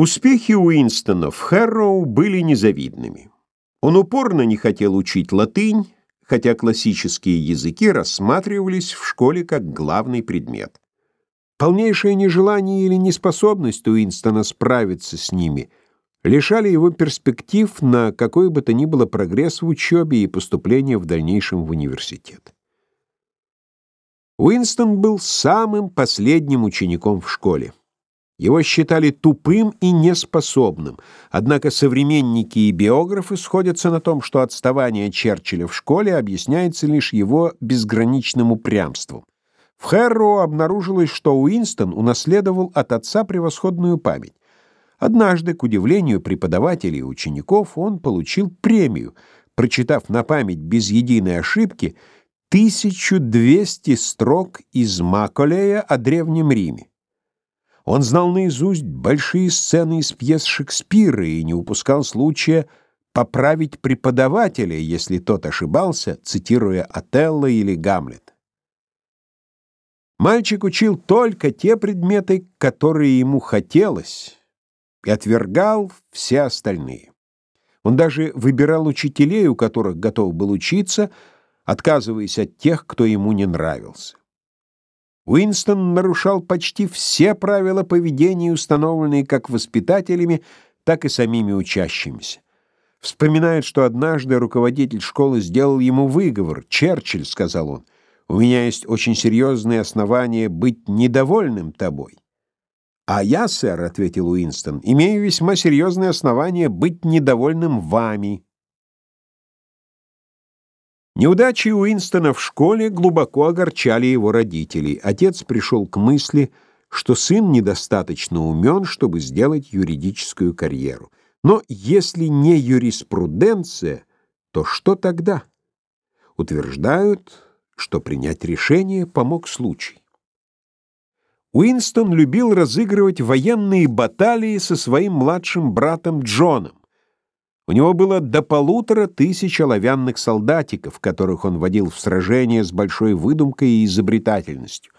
Успехи Уинстона в Хэрроу были незавидными. Он упорно не хотел учить латынь, хотя классические языки рассматривались в школе как главный предмет. Полнейшее нежелание или неспособность Уинстона справиться с ними лишали его перспектив на какой бы то ни было прогресс в учебе и поступление в дальнейшем в университет. Уинстон был самым последним учеником в школе. Его считали тупым и неспособным, однако современники и биографы сходятся на том, что отставание Черчилля в школе объясняется лишь его безграничным упрямством. В Хэрроу обнаружилось, что Уинстон унаследовал от отца превосходную память. Однажды, к удивлению преподавателей и учеников, он получил премию, прочитав на память без единой ошибки 1200 строк из Маколея о Древнем Риме. Он знал наизусть большие сцены из пьес Шекспира и не упускал случая поправить преподавателя, если тот ошибался, цитируя Отелло или Гамлет. Мальчик учил только те предметы, которые ему хотелось, и отвергал все остальные. Он даже выбирал учителей, у которых готов был учиться, отказываясь от тех, кто ему не нравился. Уинстон нарушал почти все правила поведения, установленные как воспитателями, так и самими учащимися. Вспоминает, что однажды руководитель школы сделал ему выговор. «Черчилль», — сказал он, — «у меня есть очень серьезные основания быть недовольным тобой». «А я, сэр», — ответил Уинстон, — «имею весьма серьезные основания быть недовольным вами». Неудачи Уинстона в школе глубоко огорчали его родителей. Отец пришел к мысли, что сын недостаточно умен, чтобы сделать юридическую карьеру. Но если не юриспруденция, то что тогда? Утверждают, что принять решение помог случай. Уинстон любил разыгрывать военные баталии со своим младшим братом Джоном. У него было до полутора тысяч оловянных солдатиков, которых он водил в сражения с большой выдумкой и изобретательностью.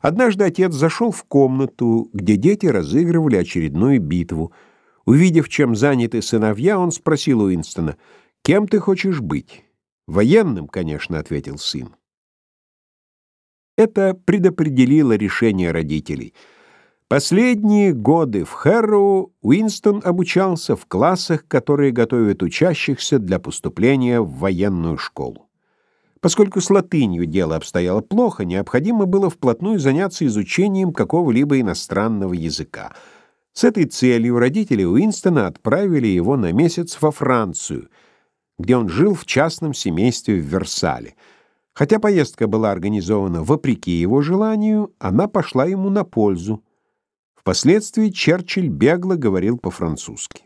Однажды отец зашел в комнату, где дети разыгрывали очередную битву. Увидев, чем заняты сыновья, он спросил Уинстона, «Кем ты хочешь быть?» «Военным, конечно», — ответил сын. Это предопределило решение родителей — Последние годы в Хэрроу Уинстон обучался в классах, которые готовят учащихся для поступления в военную школу. Поскольку с латынью дело обстояло плохо, необходимо было вплотную заняться изучением какого-либо иностранного языка. С этой целью родители Уинстона отправили его на месяц во Францию, где он жил в частном семействе в Версале. Хотя поездка была организована вопреки его желанию, она пошла ему на пользу. Впоследствии Черчилль бегло говорил по-французски.